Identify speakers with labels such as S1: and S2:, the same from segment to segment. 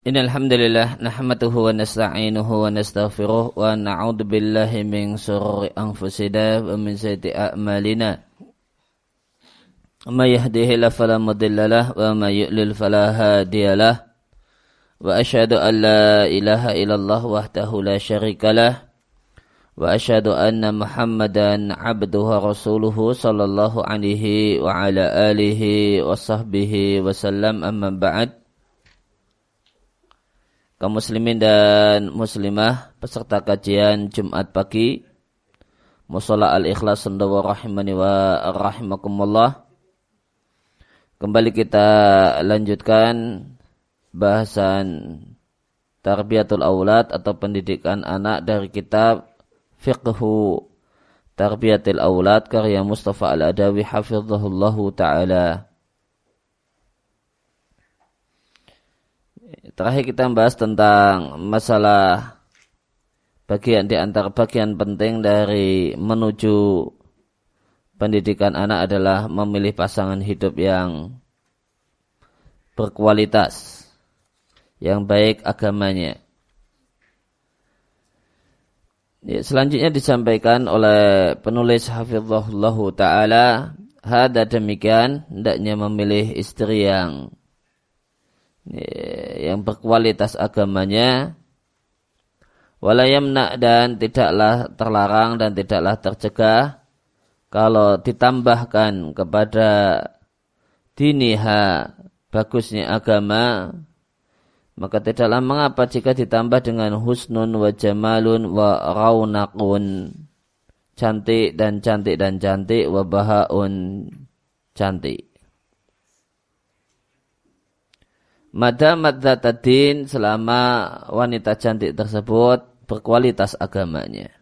S1: إن الحمد لله نحمده ونستعينه ونستغفره ونعوذ بالله من شرور أنفسنا ومن سيئات أعمالنا. ومن يهده الله فلا مضل له ومن يؤلل فلا هادي له. وأشهد أن لا إله إلا الله وحده لا شريك له. وأشهد أن محمدا عبده ورسوله صلى الله عليه وعلى آله وصحبه وسلم. أما بعد kaum muslimin dan muslimah peserta kajian Jumat pagi. Musola Al-Ikhlas Sendawa Rahimani wa Rahimakumullah. Kembali kita lanjutkan bahasan Tarbiyatul Aulad atau pendidikan anak dari kitab Fiqhu Tarbiyatul Aulad karya Mustafa Al-Adawi hafizahullahu ta'ala Terakhir kita membahas tentang masalah bagian di antara bagian penting dari menuju pendidikan anak adalah memilih pasangan hidup yang berkualitas, yang baik agamanya. Ya, selanjutnya disampaikan oleh penulis Hafizullah Ta'ala, Hada demikian, hendaknya memilih istri yang yang berkualitas agamanya walayamna dan tidaklah terlarang dan tidaklah tercegah kalau ditambahkan kepada diniha bagusnya agama maka tidaklah mengapa jika ditambah dengan husnun wa jamalun wa raunakun cantik dan cantik dan cantik wa bahaun cantik Madamat zatadin selama wanita cantik tersebut berkualitas agamanya.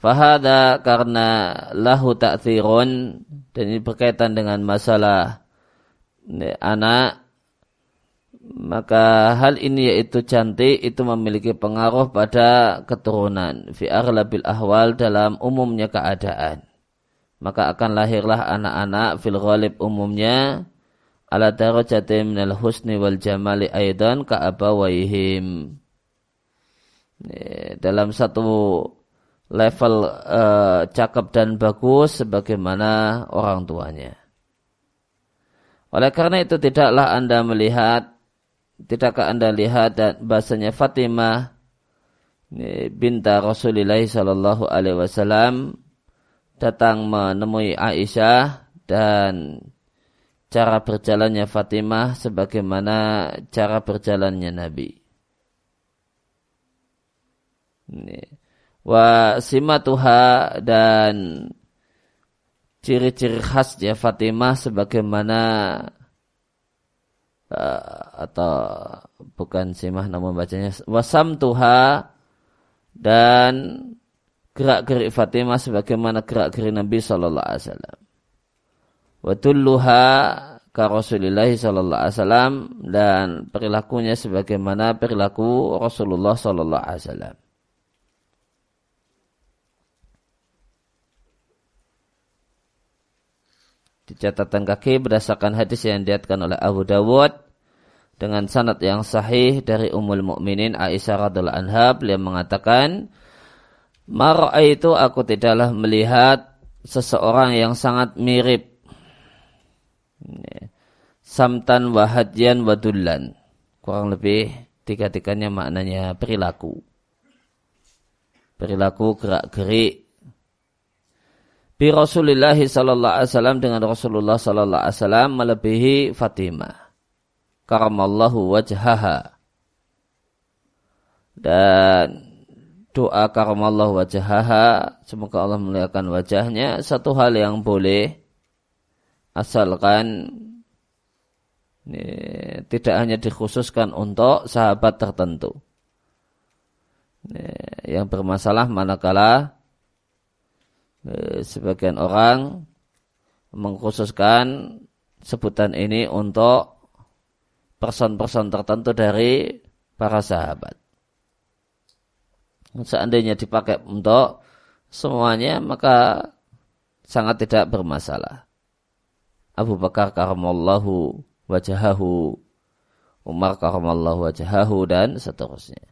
S1: Fahada karena lahu ta'thirun dan ini berkaitan dengan masalah anak maka hal ini yaitu cantik itu memiliki pengaruh pada keturunan fi aghlabil ahwal dalam umumnya keadaan maka akan lahirlah anak-anak fil ghalib umumnya ala darajati minal husni wal jamali aidan ka abawaihim dalam satu level uh, cakep dan bagus sebagaimana orang tuanya. Oleh karena itu tidaklah Anda melihat tidakkah Anda lihat dan bahasanya Fatimah binta Rasulullah sallallahu alaihi wasallam datang menemui Aisyah dan cara berjalannya Fatimah sebagaimana cara berjalannya Nabi. Wa simatuha dan ciri-ciri khasnya Fatimah sebagaimana uh, atau bukan simah namun bacanya wasam tuha dan gerak-gerik Fatimah sebagaimana gerak-gerik Nabi sallallahu alaihi wasallam. Wa tulluha ka Rasulillah sallallahu alaihi wasallam dan perilakunya sebagaimana perilaku Rasulullah sallallahu alaihi wasallam. Di catatan kaki berdasarkan hadis yang diatkan oleh Abu Dawud dengan sanad yang sahih dari Ummul Mukminin Aisyah radhiallahu anha beliau mengatakan Mar'a itu aku tidaklah melihat seseorang yang sangat mirip. Samtan wahadyan wadullan. Kurang lebih tiga-tiganya maknanya perilaku. Perilaku gerak-gerik. Bi Rasulullah sallallahu alaihi wasallam dengan Rasulullah sallallahu alaihi wasallam melebihi Fatimah. Karamallahu wajhaha. Dan doa karamallahu wajahaha semoga Allah melihatkan wajahnya. Satu hal yang boleh asalkan ini, tidak hanya dikhususkan untuk sahabat tertentu. Ini, yang bermasalah manakala ini, sebagian orang mengkhususkan sebutan ini untuk person-person tertentu dari para sahabat seandainya dipakai untuk semuanya maka sangat tidak bermasalah. Abu Bakar karamallahu wajahahu. Umar karamallahu wajahahu dan seterusnya.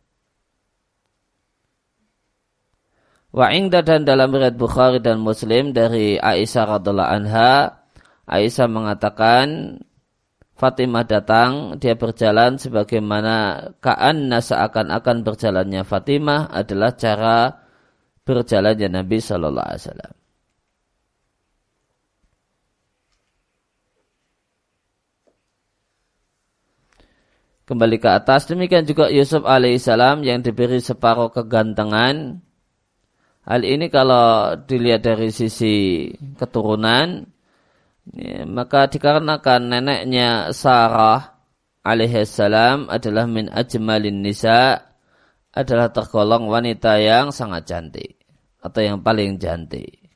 S1: Wa ingda dan dalam riwayat Bukhari dan Muslim dari Aisyah radhiallahu anha, Aisyah mengatakan Fatimah datang, dia berjalan sebagaimana ka'anna seakan-akan berjalannya Fatimah adalah cara berjalannya Nabi Shallallahu Alaihi Wasallam. Kembali ke atas, demikian juga Yusuf alaihissalam yang diberi separuh kegantengan. Hal ini kalau dilihat dari sisi keturunan, Ya, maka dikarenakan neneknya Sarah alaihissalam adalah min ajmalin nisa adalah tergolong wanita yang sangat cantik atau yang paling cantik.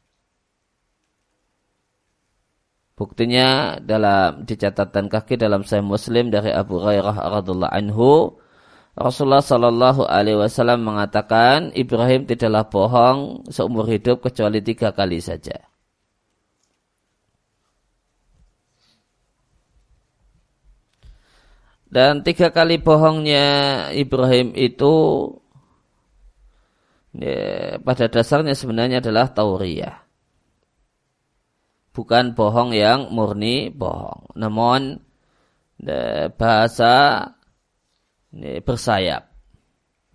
S1: Buktinya dalam dicatatan kaki dalam Sahih Muslim dari Abu Hurairah radhiallahu anhu Rasulullah Shallallahu Alaihi Wasallam mengatakan Ibrahim tidaklah bohong seumur hidup kecuali tiga kali saja. Dan tiga kali bohongnya Ibrahim itu ya, pada dasarnya sebenarnya adalah tauriyah. Bukan bohong yang murni bohong. Namun ya, bahasa ya, bersayap.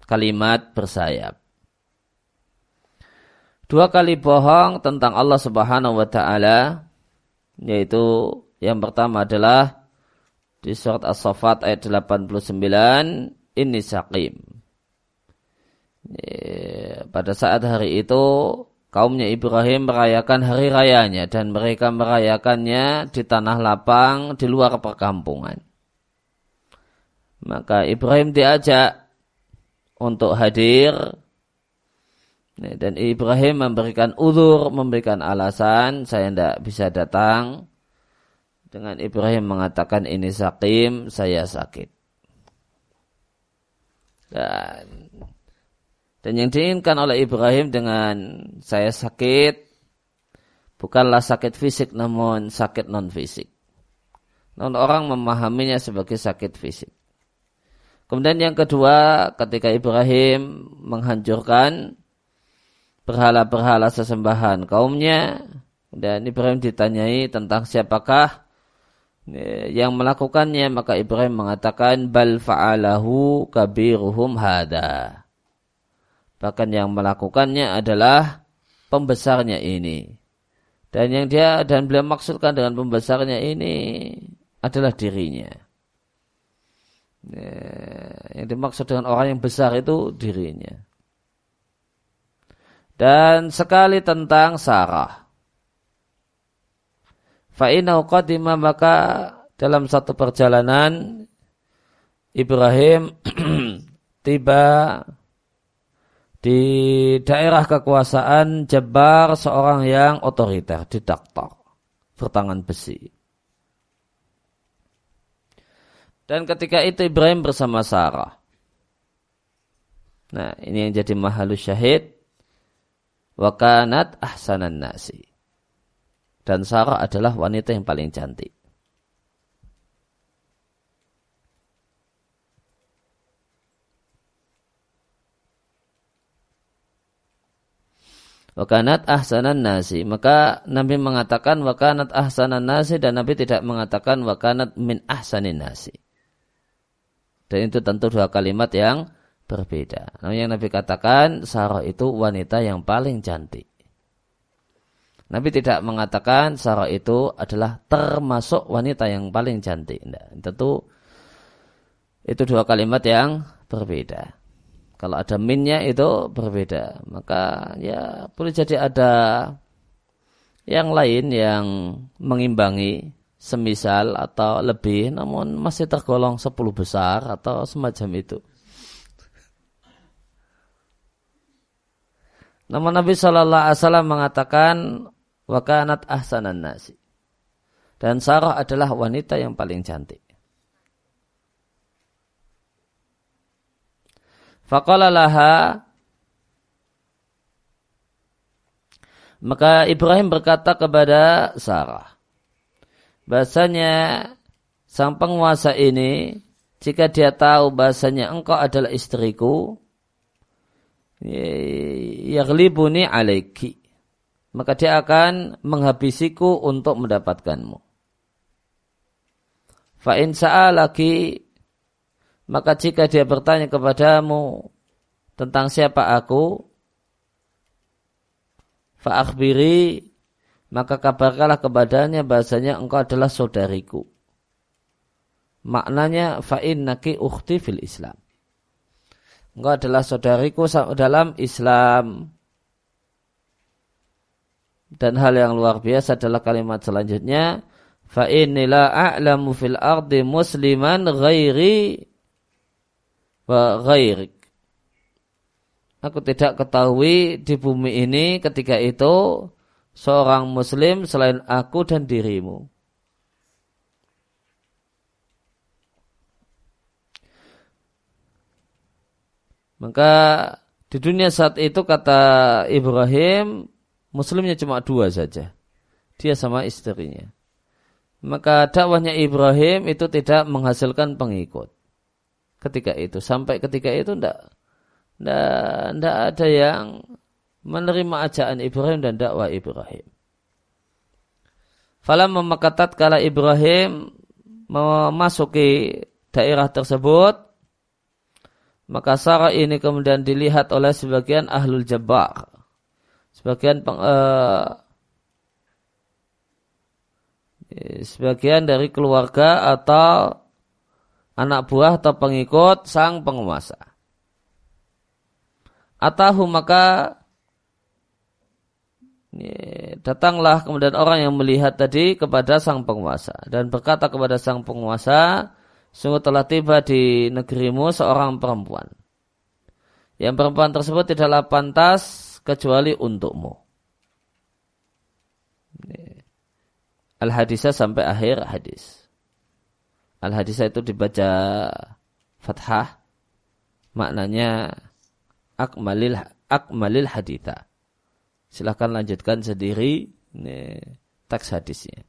S1: Kalimat bersayap. Dua kali bohong tentang Allah Subhanahu wa taala yaitu yang pertama adalah di surat As-Saffat ayat 89 ini sakim. Pada saat hari itu kaumnya Ibrahim merayakan hari rayanya dan mereka merayakannya di tanah lapang di luar perkampungan. Maka Ibrahim diajak untuk hadir dan Ibrahim memberikan udur, memberikan alasan saya tidak bisa datang dengan Ibrahim mengatakan ini sakim, saya sakit. Dan dan yang diinginkan oleh Ibrahim dengan saya sakit bukanlah sakit fisik namun sakit non fisik. Non orang memahaminya sebagai sakit fisik. Kemudian yang kedua, ketika Ibrahim menghancurkan berhala-berhala sesembahan kaumnya, dan Ibrahim ditanyai tentang siapakah yang melakukannya maka Ibrahim mengatakan bal fa'alahu kabiruhum hada. Bahkan yang melakukannya adalah pembesarnya ini. Dan yang dia dan beliau maksudkan dengan pembesarnya ini adalah dirinya. Yang dimaksud dengan orang yang besar itu dirinya. Dan sekali tentang Sarah. Fa'inau qadima maka dalam satu perjalanan Ibrahim tiba di daerah kekuasaan Jabar seorang yang otoriter, didaktor, bertangan besi. Dan ketika itu Ibrahim bersama Sarah. Nah, ini yang jadi mahalus syahid. Wakanat ahsanan nasi dan Sarah adalah wanita yang paling cantik. Wakanat ahsanan nasi. Maka Nabi mengatakan wakanat ahsanan nasi dan Nabi tidak mengatakan wakanat min ahsanin nasi. Dan itu tentu dua kalimat yang berbeda. Namun yang Nabi katakan Sarah itu wanita yang paling cantik. Nabi tidak mengatakan Sarah itu adalah termasuk wanita yang paling cantik. Nah, tentu itu dua kalimat yang berbeda. Kalau ada minnya itu berbeda. Maka ya boleh jadi ada yang lain yang mengimbangi semisal atau lebih namun masih tergolong sepuluh besar atau semacam itu. Namun Nabi Shallallahu Alaihi Wasallam mengatakan Wakanat ahsanan nasi. Dan Sarah adalah wanita yang paling cantik. Faqala laha Maka Ibrahim berkata kepada Sarah. Bahasanya sang penguasa ini jika dia tahu bahasanya engkau adalah istriku yaglibuni alaiki maka dia akan menghabisiku untuk mendapatkanmu. Fa in lagi maka jika dia bertanya kepadamu tentang siapa aku fa akhbiri maka kabarkanlah kepadanya bahasanya engkau adalah saudariku. Maknanya fa innaki ukhti fil Islam. Engkau adalah saudariku dalam Islam. Dan hal yang luar biasa adalah kalimat selanjutnya. Fa innila a'lamu fil ardi musliman ghairi wa ghairik. Aku tidak ketahui di bumi ini ketika itu seorang muslim selain aku dan dirimu. Maka di dunia saat itu kata Ibrahim, muslimnya cuma dua saja. Dia sama istrinya. Maka dakwahnya Ibrahim itu tidak menghasilkan pengikut. Ketika itu. Sampai ketika itu tidak tidak ada yang menerima ajakan Ibrahim dan dakwah Ibrahim. Falam memakatat kala Ibrahim memasuki daerah tersebut, maka Sarah ini kemudian dilihat oleh sebagian ahlul jabar. Sebagian peng, uh, sebagian dari keluarga atau anak buah atau pengikut sang penguasa. Atahu maka datanglah kemudian orang yang melihat tadi kepada sang penguasa dan berkata kepada sang penguasa, sungguh telah tiba di negerimu seorang perempuan. Yang perempuan tersebut tidaklah pantas kecuali untukmu. Al-Hadisah sampai akhir hadis. Al-Hadisah itu dibaca fathah. Maknanya akmalil, akmalil haditha. Silahkan lanjutkan sendiri ini, teks hadisnya.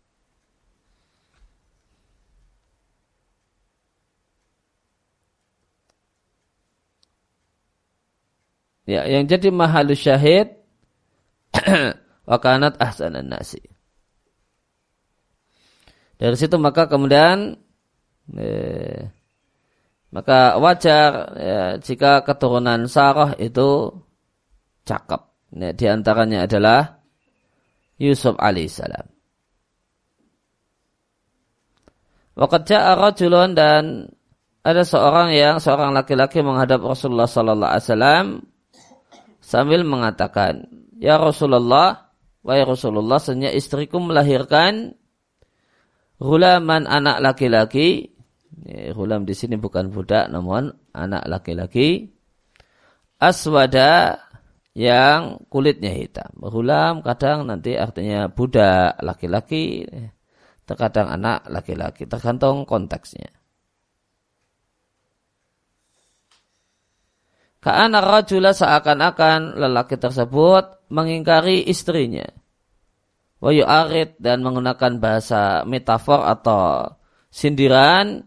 S1: Ya, yang jadi mahal syahid wakanat ahsanan nasi. Dari situ maka kemudian eh, maka wajar ya, jika keturunan Sarah itu cakep. Ya, di antaranya adalah Yusuf alaihissalam. Waqad ja'a rajulun dan ada seorang yang seorang laki-laki menghadap Rasulullah sallallahu alaihi wasallam sambil mengatakan, Ya Rasulullah, wahai Rasulullah, senya istriku melahirkan hulaman anak laki-laki. Hulam di sini bukan budak, namun anak laki-laki. Aswada yang kulitnya hitam. Hulam kadang nanti artinya budak laki-laki, terkadang anak laki-laki, tergantung konteksnya. Ka'ana rajula seakan-akan lelaki tersebut mengingkari istrinya. Wa yu'arid dan menggunakan bahasa metafor atau sindiran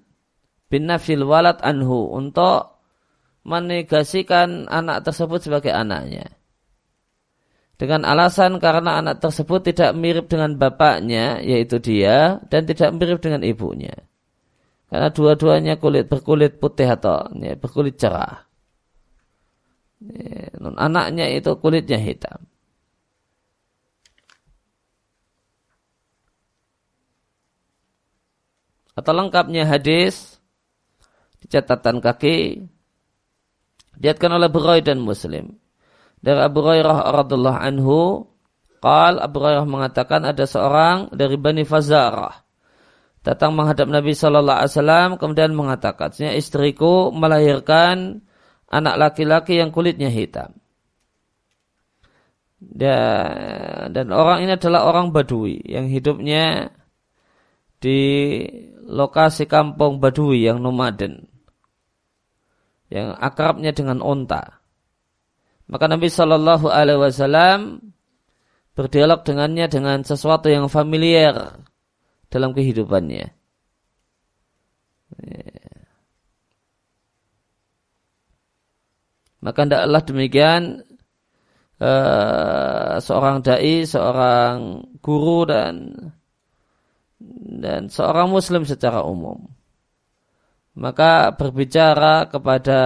S1: bin nafil walad anhu untuk menegasikan anak tersebut sebagai anaknya. Dengan alasan karena anak tersebut tidak mirip dengan bapaknya, yaitu dia, dan tidak mirip dengan ibunya. Karena dua-duanya kulit berkulit putih atau ya, berkulit cerah. Anaknya itu kulitnya hitam. Atau lengkapnya hadis di catatan kaki diatkan oleh Bukhari dan Muslim. Dari Abu Hurairah radhiallahu anhu, qal Abu Hurairah mengatakan ada seorang dari Bani Fazarah datang menghadap Nabi Shallallahu Alaihi Wasallam kemudian mengatakan, istriku melahirkan anak laki-laki yang kulitnya hitam. Dan, dan orang ini adalah orang Badui yang hidupnya di lokasi kampung Badui yang nomaden. Yang akrabnya dengan onta. Maka Nabi Shallallahu Alaihi Wasallam berdialog dengannya dengan sesuatu yang familiar dalam kehidupannya. Maka tidaklah demikian uh, seorang dai, seorang guru dan dan seorang muslim secara umum. Maka berbicara kepada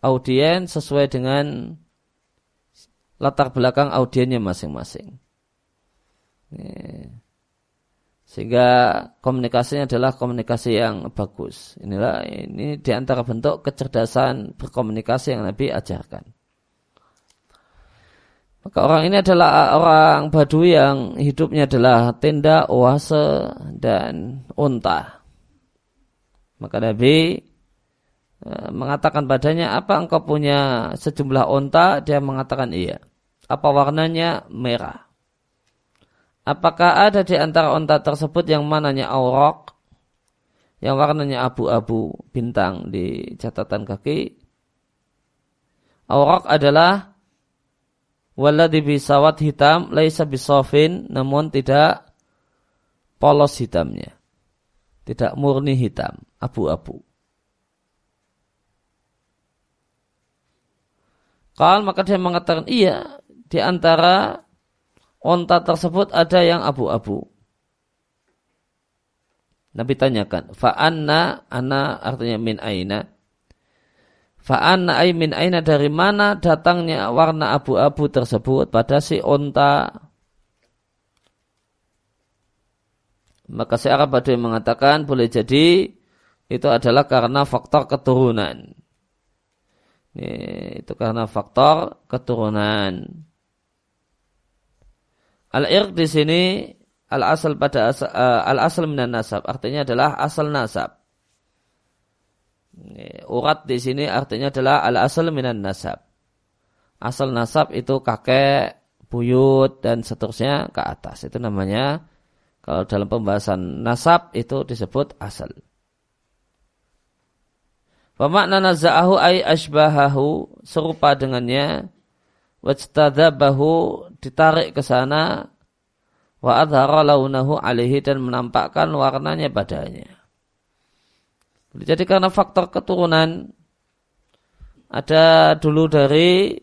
S1: audiens sesuai dengan latar belakang audiennya masing-masing. Sehingga komunikasinya adalah komunikasi yang bagus. Inilah ini di antara bentuk kecerdasan berkomunikasi yang Nabi ajarkan. Maka orang ini adalah orang Badui yang hidupnya adalah tenda, oase, dan unta. Maka Nabi e, mengatakan padanya, apa engkau punya sejumlah unta? Dia mengatakan iya. Apa warnanya? Merah. Apakah ada di antara unta tersebut yang mananya aurok? Yang warnanya abu-abu bintang di catatan kaki. Aurok adalah Walladhi bisawat hitam laisa bisofin namun tidak polos hitamnya. Tidak murni hitam, abu-abu. Kalau maka dia mengatakan iya di antara onta tersebut ada yang abu-abu. Nabi tanyakan, fa'anna, ana artinya min aina. Fa'anna ay min aina dari mana datangnya warna abu-abu tersebut pada si onta. Maka si Arab Badui mengatakan boleh jadi itu adalah karena faktor keturunan. Ini, itu karena faktor keturunan. Al-irq di sini al-asal pada asal, uh, al-asal minan nasab artinya adalah asal nasab. Urat di sini artinya adalah al-asal minan nasab. Asal nasab itu kakek, buyut, dan seterusnya ke atas. Itu namanya, kalau dalam pembahasan nasab itu disebut asal. Pemakna naza'ahu ay ashbahahu, serupa dengannya, wajtadabahu, ditarik ke sana, wa adhara launahu alihi, dan menampakkan warnanya padanya. Jadi karena faktor keturunan ada dulu dari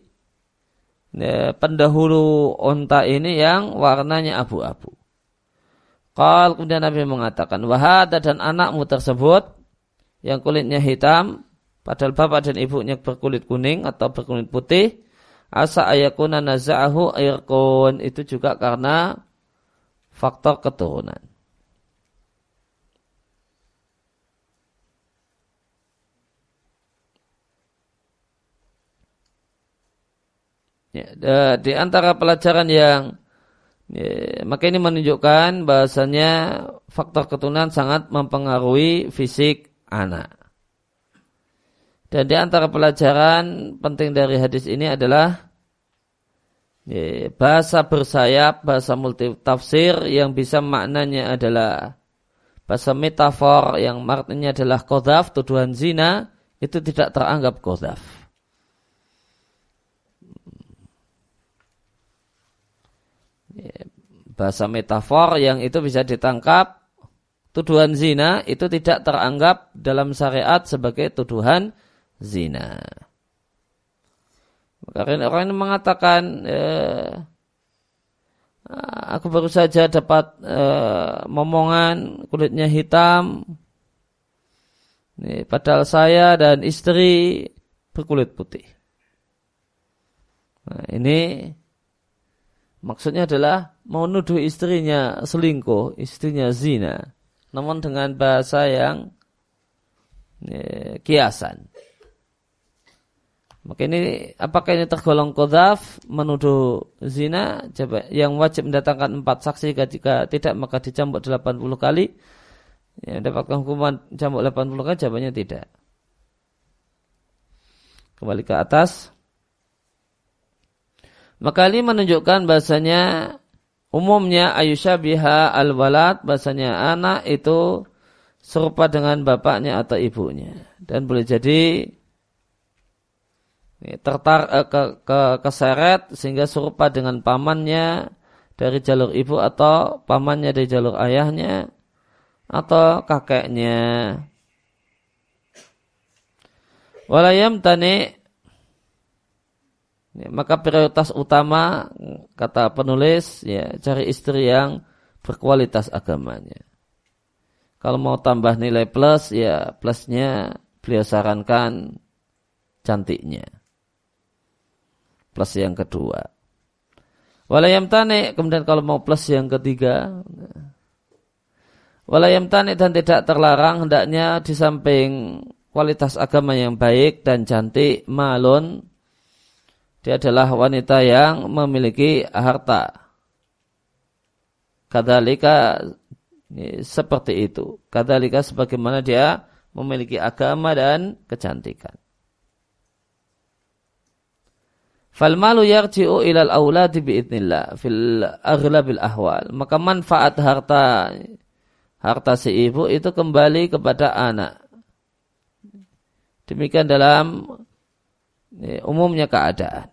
S1: ya, pendahulu onta ini yang warnanya abu-abu. Kal kemudian Nabi mengatakan wahada dan anakmu tersebut yang kulitnya hitam padahal bapak dan ibunya berkulit kuning atau berkulit putih asa ayakuna naza'ahu airkun itu juga karena faktor keturunan. Ya, di antara pelajaran yang ya, maka ini menunjukkan bahasanya faktor keturunan sangat mempengaruhi fisik anak. Dan di antara pelajaran penting dari hadis ini adalah ya, bahasa bersayap, bahasa multi tafsir yang bisa maknanya adalah bahasa metafor yang maknanya adalah kodaf, tuduhan zina, itu tidak teranggap kodaf. bahasa metafor yang itu bisa ditangkap tuduhan zina itu tidak teranggap dalam syariat sebagai tuduhan. Karena orang yang mengatakan eh, aku baru saja dapat eh, momongan kulitnya hitam, ini, padahal saya dan istri berkulit putih. Nah, ini Maksudnya adalah mau nuduh istrinya selingkuh, istrinya zina. Namun dengan bahasa yang ya, kiasan. Maka ini apakah ini tergolong kodaf menuduh zina? Yang wajib mendatangkan empat saksi jika tidak maka dicambuk 80 kali. Ya, dapatkan hukuman cambuk 80 kali jawabannya tidak. Kembali ke atas. Maka ini menunjukkan bahasanya umumnya ayusyabiha al-walad bahasanya anak itu serupa dengan bapaknya atau ibunya dan boleh jadi tertar eh, ke, ke keseret sehingga serupa dengan pamannya dari jalur ibu atau pamannya dari jalur ayahnya atau kakeknya. Walayam tani Ya, maka prioritas utama kata penulis ya cari istri yang berkualitas agamanya. Kalau mau tambah nilai plus ya plusnya beliau sarankan cantiknya. Plus yang kedua. Walayam tanik kemudian kalau mau plus yang ketiga. Walayam tanik dan tidak terlarang hendaknya di samping kualitas agama yang baik dan cantik malun dia adalah wanita yang memiliki harta. Kadalika seperti itu. Kadalika sebagaimana dia memiliki agama dan kecantikan. Falmalu yarji'u ilal awladi biidnillah fil aghlabil ahwal. Maka manfaat harta harta si ibu itu kembali kepada anak. Demikian dalam ya, umumnya keadaan.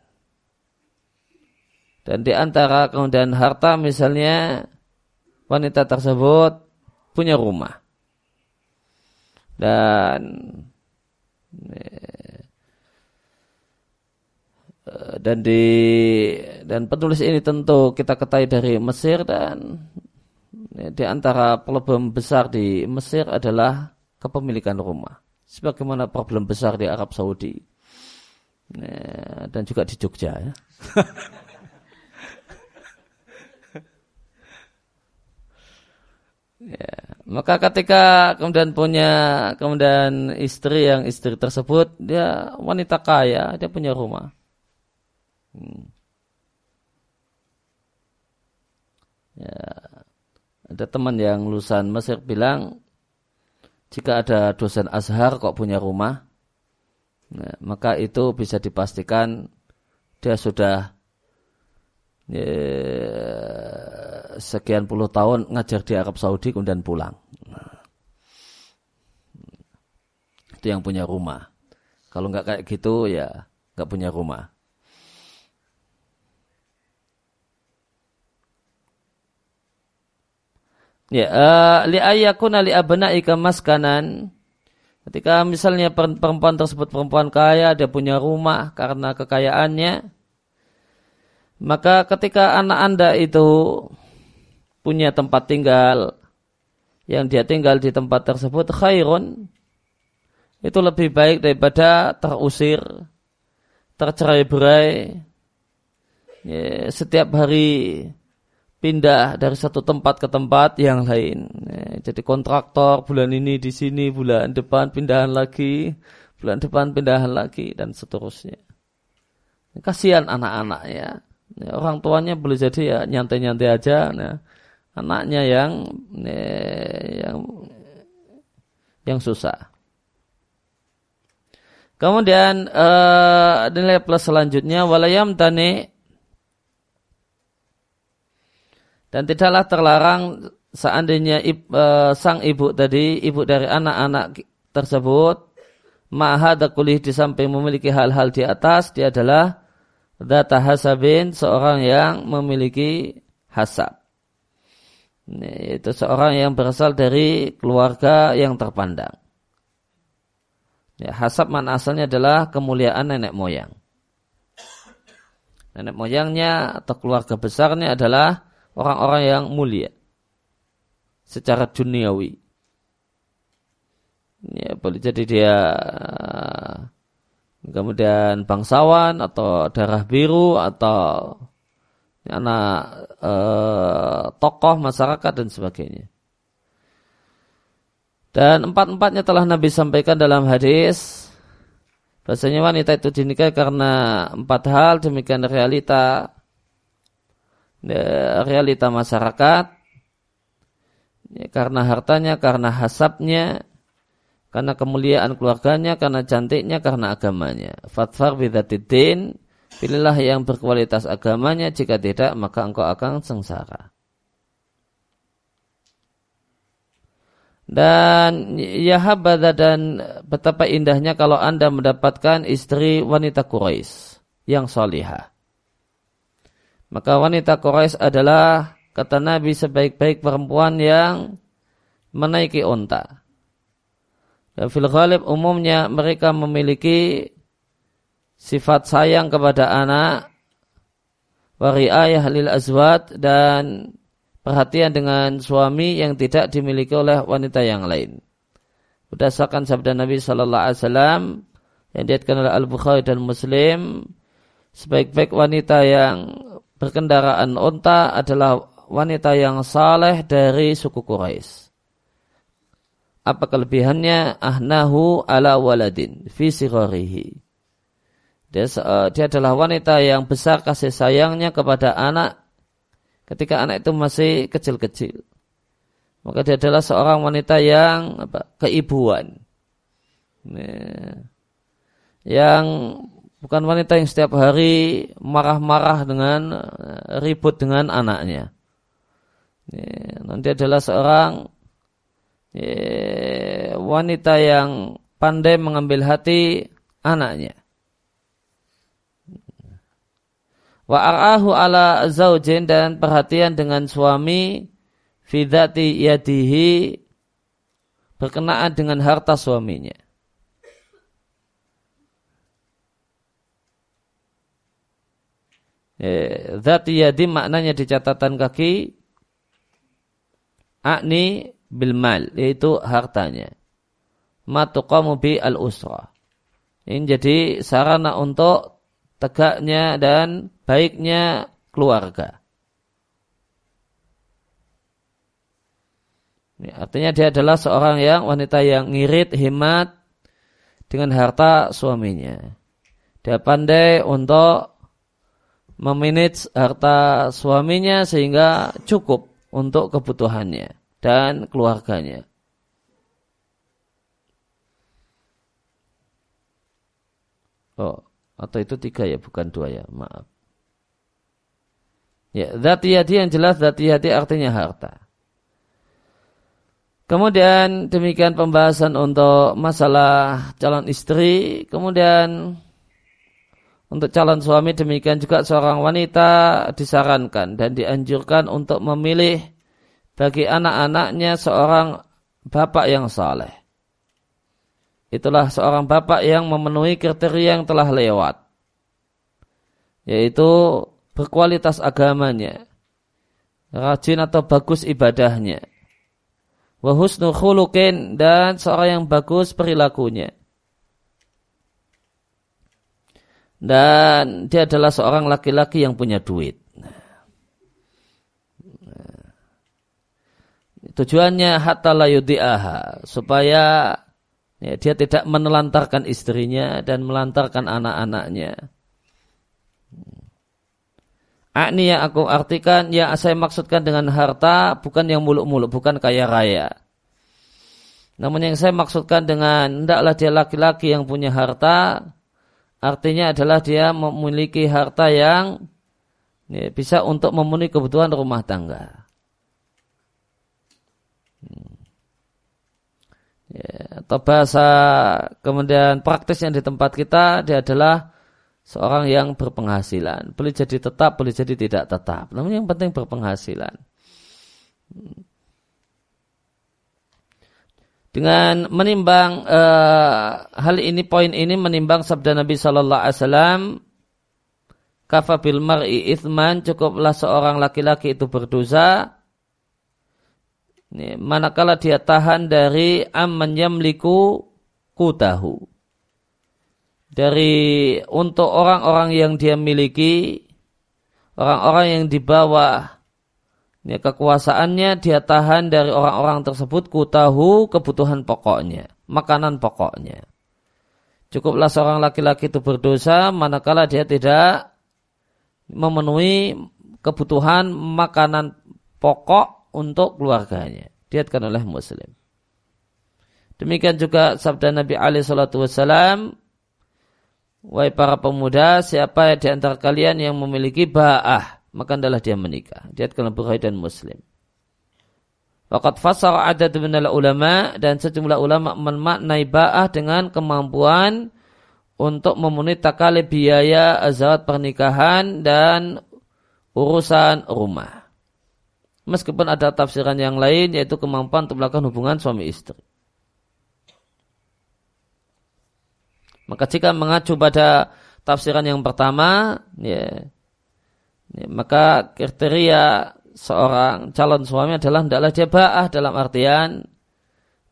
S1: Dan di antara kemudian harta misalnya wanita tersebut punya rumah. Dan ya, dan di dan penulis ini tentu kita ketahui dari Mesir dan di antara problem besar di Mesir adalah kepemilikan rumah sebagaimana problem besar di Arab Saudi ya, dan juga di Jogja ya. ya. Maka ketika kemudian punya kemudian istri yang istri tersebut dia wanita kaya, dia punya rumah. Hmm. Ya, ada teman yang lulusan Mesir bilang jika ada dosen Azhar kok punya rumah, nah, maka itu bisa dipastikan dia sudah ya, sekian puluh tahun ngajar di Arab Saudi kemudian pulang. Nah, itu yang punya rumah. Kalau nggak kayak gitu ya nggak punya rumah. Ya, uh, li ayakuna li abnaika maskanan. Ketika misalnya perempuan tersebut perempuan kaya, dia punya rumah karena kekayaannya, maka ketika anak Anda itu punya tempat tinggal, yang dia tinggal di tempat tersebut khairun, itu lebih baik daripada terusir, tercerai-berai, ya, setiap hari pindah dari satu tempat ke tempat yang lain. Ya, jadi kontraktor bulan ini di sini, bulan depan pindahan lagi, bulan depan pindahan lagi dan seterusnya. Kasihan anak-anaknya. Ya, orang tuanya boleh jadi ya nyantai-nyantai aja. Nah, anaknya yang ya, yang yang susah. Kemudian uh, nilai plus selanjutnya walayam tani Dan tidaklah terlarang seandainya ib, e, sang ibu tadi, ibu dari anak-anak tersebut, ma'hada kulih di samping memiliki hal-hal di atas, dia adalah data hasabin, seorang yang memiliki hasab. Ini, itu seorang yang berasal dari keluarga yang terpandang. Ya, hasab mana asalnya adalah kemuliaan nenek moyang. Nenek moyangnya atau keluarga besarnya adalah orang-orang yang mulia secara duniawi. Ya, boleh jadi dia kemudian bangsawan atau darah biru atau anak eh, tokoh masyarakat dan sebagainya. Dan empat-empatnya telah Nabi sampaikan dalam hadis Bahasanya wanita itu dinikahi karena empat hal demikian realita Ya, realita masyarakat ya, karena hartanya, karena hasabnya, karena kemuliaan keluarganya, karena cantiknya, karena agamanya. Fatfar bidatidin, pilihlah yang berkualitas agamanya, jika tidak maka engkau akan sengsara. Dan ya habada dan betapa indahnya kalau anda mendapatkan istri wanita Quraisy yang solihah. Maka wanita Quraisy adalah kata Nabi sebaik-baik perempuan yang menaiki onta. Dan fil ghalib umumnya mereka memiliki sifat sayang kepada anak, wariayah lil azwat dan perhatian dengan suami yang tidak dimiliki oleh wanita yang lain. Berdasarkan sabda Nabi Sallallahu Alaihi Wasallam yang diatkan oleh Al Bukhari dan Muslim, sebaik-baik wanita yang berkendaraan unta adalah wanita yang saleh dari suku Quraisy. Apa kelebihannya? Ahnahu ala waladin fi sigharihi. Dia, uh, dia adalah wanita yang besar kasih sayangnya kepada anak ketika anak itu masih kecil-kecil. Maka dia adalah seorang wanita yang apa, keibuan. Yang bukan wanita yang setiap hari marah-marah dengan eh, ribut dengan anaknya. Nanti adalah seorang wanita yang pandai mengambil hati anaknya. Wa arahu ala zaujin dan perhatian dengan suami fidati yadihi berkenaan dengan harta suaminya. Eh, Zati yadi maknanya di catatan kaki akni bilmal yaitu hartanya. Matuqamu bi al usra. Ini jadi sarana untuk tegaknya dan baiknya keluarga. Artinya dia adalah seorang yang wanita yang ngirit, hemat dengan harta suaminya. Dia pandai untuk memanage harta suaminya sehingga cukup untuk kebutuhannya dan keluarganya. Oh, atau itu tiga ya, bukan dua ya, maaf. Ya, zati hati yang jelas zati hati artinya harta. Kemudian demikian pembahasan untuk masalah calon istri. Kemudian untuk calon suami demikian juga seorang wanita disarankan dan dianjurkan untuk memilih bagi anak-anaknya seorang bapak yang saleh. Itulah seorang bapak yang memenuhi kriteria yang telah lewat. Yaitu berkualitas agamanya. Rajin atau bagus ibadahnya. Wahusnu khulukin dan seorang yang bagus perilakunya. Dan dia adalah seorang laki-laki yang punya duit. Tujuannya hatta la supaya Ya, dia tidak menelantarkan istrinya dan melantarkan anak-anaknya. Akni yang aku artikan, yang saya maksudkan dengan harta bukan yang muluk-muluk, bukan kaya raya. Namun yang saya maksudkan dengan hendaklah dia laki-laki yang punya harta, artinya adalah dia memiliki harta yang ya, bisa untuk memenuhi kebutuhan rumah tangga. ya, atau bahasa kemudian praktis yang di tempat kita dia adalah seorang yang berpenghasilan. Boleh jadi tetap boleh jadi tidak tetap. Namun yang penting berpenghasilan dengan menimbang uh, hal ini poin ini menimbang sabda Nabi Shallallahu Alaihi Wasallam kafa bil mar'i ithman cukuplah seorang laki-laki itu berdosa ini, manakala dia tahan dari amman yamliku kutahu. Dari untuk orang-orang yang dia miliki, orang-orang yang di bawah ini kekuasaannya dia tahan dari orang-orang tersebut kutahu kebutuhan pokoknya, makanan pokoknya. Cukuplah seorang laki-laki itu berdosa manakala dia tidak memenuhi kebutuhan makanan pokok untuk keluarganya. Diatkan oleh Muslim. Demikian juga sabda Nabi Ali Shallallahu Wasallam, wahai para pemuda, siapa di antara kalian yang memiliki ba'ah, maka adalah dia menikah. Diatkan oleh Bukhari dan Muslim. Waqat fasar ada minal ulama dan sejumlah ulama memaknai ba'ah dengan kemampuan untuk memenuhi takali biaya azawat pernikahan dan urusan rumah. Meskipun ada tafsiran yang lain yaitu kemampuan untuk melakukan hubungan suami istri. Maka jika mengacu pada tafsiran yang pertama, ya, ya maka kriteria seorang calon suami adalah hendaklah dia ba'ah dalam artian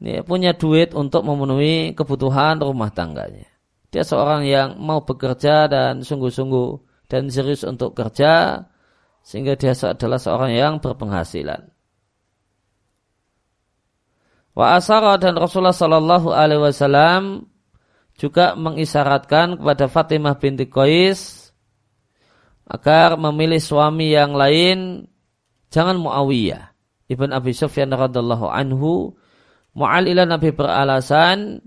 S1: ya, punya duit untuk memenuhi kebutuhan rumah tangganya. Dia seorang yang mau bekerja dan sungguh-sungguh dan serius untuk kerja sehingga dia adalah seorang yang berpenghasilan. Wa asara dan Rasulullah Shallallahu Alaihi Wasallam juga mengisyaratkan kepada Fatimah binti Qais agar memilih suami yang lain jangan Muawiyah ibn Abi Sufyan radhiallahu anhu Mu'alilah Nabi beralasan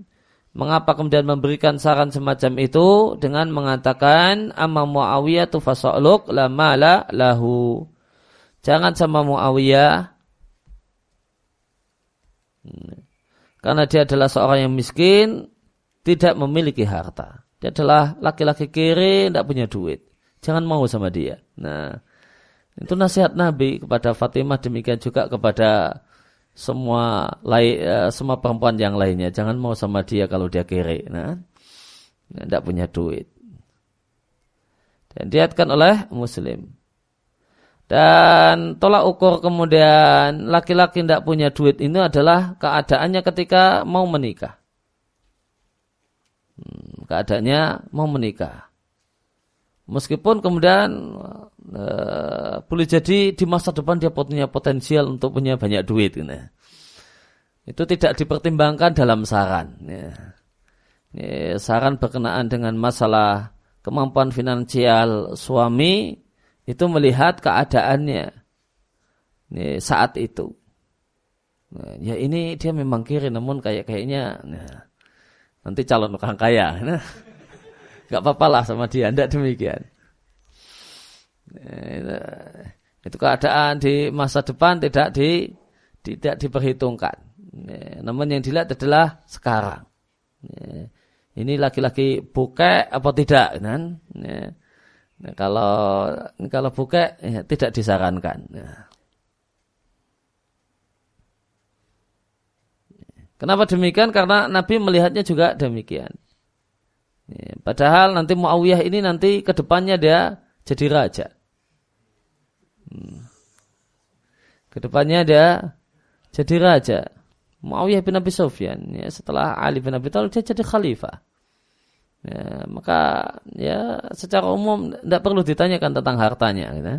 S1: mengapa kemudian memberikan saran semacam itu dengan mengatakan amma Muawiyah tu fasaluk la mala lahu jangan sama Muawiyah karena dia adalah seorang yang miskin, tidak memiliki harta. Dia adalah laki-laki kiri, tidak punya duit. Jangan mau sama dia. Nah, itu nasihat Nabi kepada Fatimah demikian juga kepada semua lai, uh, semua perempuan yang lainnya. Jangan mau sama dia kalau dia kiri. Nah, tidak punya duit. Dan diatkan oleh Muslim. Dan tolak ukur kemudian laki-laki tidak punya duit ini adalah keadaannya ketika mau menikah. Hmm, keadaannya mau menikah. Meskipun kemudian e, boleh jadi di masa depan dia punya potensial untuk punya banyak duit. Gitu. Itu tidak dipertimbangkan dalam saran. Ya. Ya, saran berkenaan dengan masalah kemampuan finansial suami itu melihat keadaannya ini, saat itu. Nah, ya ini dia memang kiri, namun kayak kayaknya nah, nanti calon orang kaya. Nah, gak apa-apa lah sama dia, tidak demikian. Nah, itu keadaan di masa depan tidak di tidak diperhitungkan. Nah, namun yang dilihat adalah sekarang. Nah, ini laki-laki bukek apa tidak kan? Nah, Nah, kalau kalau buka ya, tidak disarankan. Ya. Kenapa demikian? Karena Nabi melihatnya juga demikian. Ya, padahal nanti Muawiyah ini nanti ke depannya dia jadi raja. Hmm. Ke depannya dia jadi raja. Muawiyah bin Abi Sufyan. Ya, setelah Ali bin Abi Thalib dia jadi khalifah. Ya, maka ya secara umum tidak perlu ditanyakan tentang hartanya. Gitu.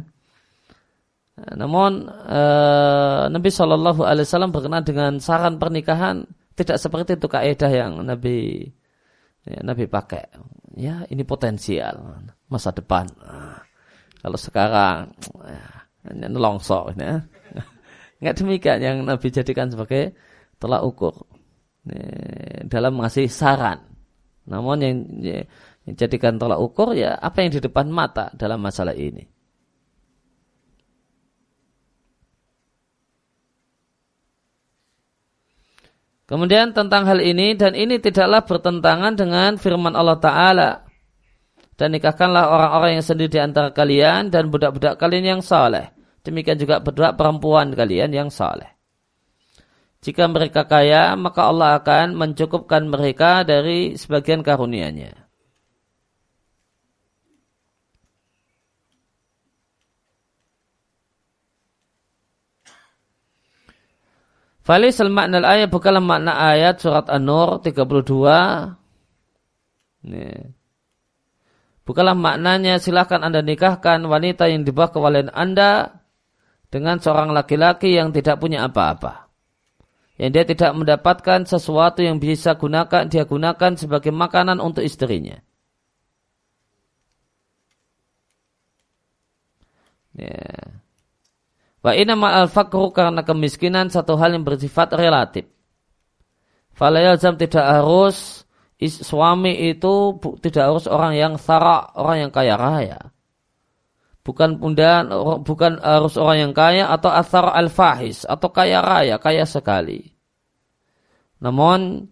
S1: Namun eh, Nabi Shallallahu Alaihi Wasallam berkenaan dengan saran pernikahan tidak seperti itu kaidah yang Nabi ya, Nabi pakai. Ya ini potensial masa depan. Nah, kalau sekarang ya, longsor, ya. nggak demikian yang Nabi jadikan sebagai tolak ukur ya, dalam mengasih saran. Namun yang, yang jadikan tolak ukur ya apa yang di depan mata dalam masalah ini. Kemudian tentang hal ini dan ini tidaklah bertentangan dengan firman Allah Ta'ala. Dan nikahkanlah orang-orang yang sendiri di antara kalian dan budak-budak kalian yang saleh. Demikian juga budak perempuan kalian yang saleh. Jika mereka kaya, maka Allah akan mencukupkan mereka dari sebagian karunia-Nya. Falisal makna ayat bukanlah makna ayat surat An-Nur 32. Nih. Bukanlah maknanya silahkan anda nikahkan wanita yang di bawah kewalian anda dengan seorang laki-laki yang tidak punya apa-apa yang dia tidak mendapatkan sesuatu yang bisa gunakan dia gunakan sebagai makanan untuk istrinya. Ya. Wa inama al fakru karena kemiskinan satu hal yang bersifat relatif. Falayalzam tidak harus suami itu tidak harus orang yang sara, orang yang kaya raya. Bukan pundan, bukan harus orang yang kaya atau asar al-fahis atau kaya raya, kaya sekali. Namun